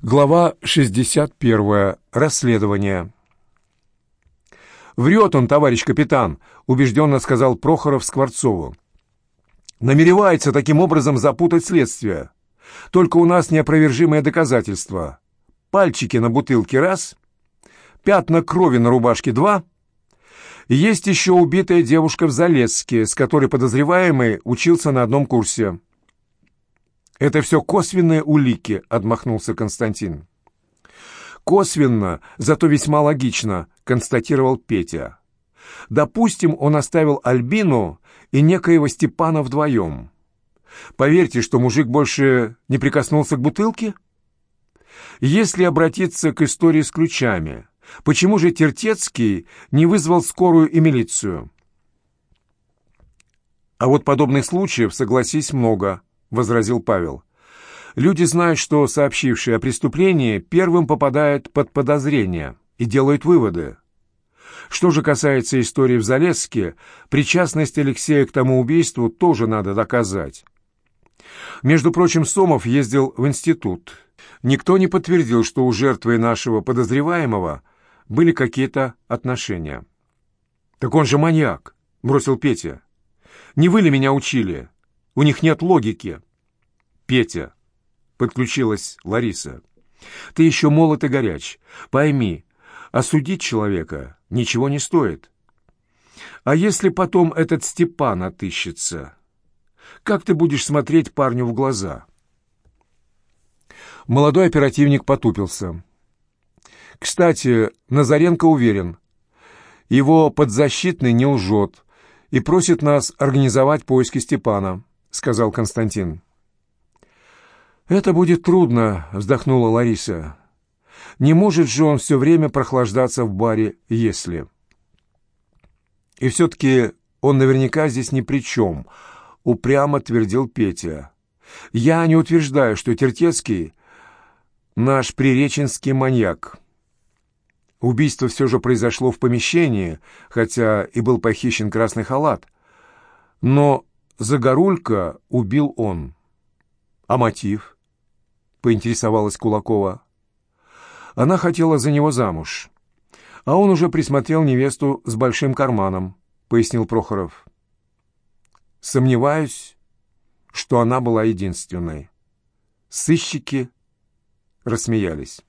Глава 61. Расследование. «Врет он, товарищ капитан», — убежденно сказал Прохоров Скворцову. «Намеревается таким образом запутать следствие. Только у нас неопровержимое доказательство. Пальчики на бутылке — раз, пятна крови на рубашке — два, есть еще убитая девушка в Залеске, с которой подозреваемый учился на одном курсе». «Это все косвенные улики», — отмахнулся Константин. «Косвенно, зато весьма логично», — констатировал Петя. «Допустим, он оставил Альбину и некоего Степана вдвоем. Поверьте, что мужик больше не прикоснулся к бутылке? Если обратиться к истории с ключами, почему же Тертецкий не вызвал скорую и милицию?» А вот подобных случаев, согласись, много –— возразил Павел. «Люди знают, что сообщившие о преступлении первым попадают под подозрение и делают выводы. Что же касается истории в Залеске, причастность Алексея к тому убийству тоже надо доказать. Между прочим, Сомов ездил в институт. Никто не подтвердил, что у жертвы нашего подозреваемого были какие-то отношения. «Так он же маньяк», — бросил Петя. «Не вы ли меня учили?» У них нет логики. Петя, подключилась Лариса. Ты еще молод и горяч. Пойми, осудить человека ничего не стоит. А если потом этот Степан отыщется? Как ты будешь смотреть парню в глаза? Молодой оперативник потупился. Кстати, Назаренко уверен, его подзащитный не лжет и просит нас организовать поиски Степана. — сказал Константин. «Это будет трудно», — вздохнула Лариса. «Не может же он все время прохлаждаться в баре, если...» «И все-таки он наверняка здесь ни при чем», — упрямо твердил Петя. «Я не утверждаю, что Тертецкий — наш приреченский маньяк. Убийство все же произошло в помещении, хотя и был похищен красный халат. Но Загорулька убил он. А мотив? Поинтересовалась Кулакова. Она хотела за него замуж. А он уже присмотрел невесту с большим карманом, пояснил Прохоров. Сомневаюсь, что она была единственной. Сыщики рассмеялись.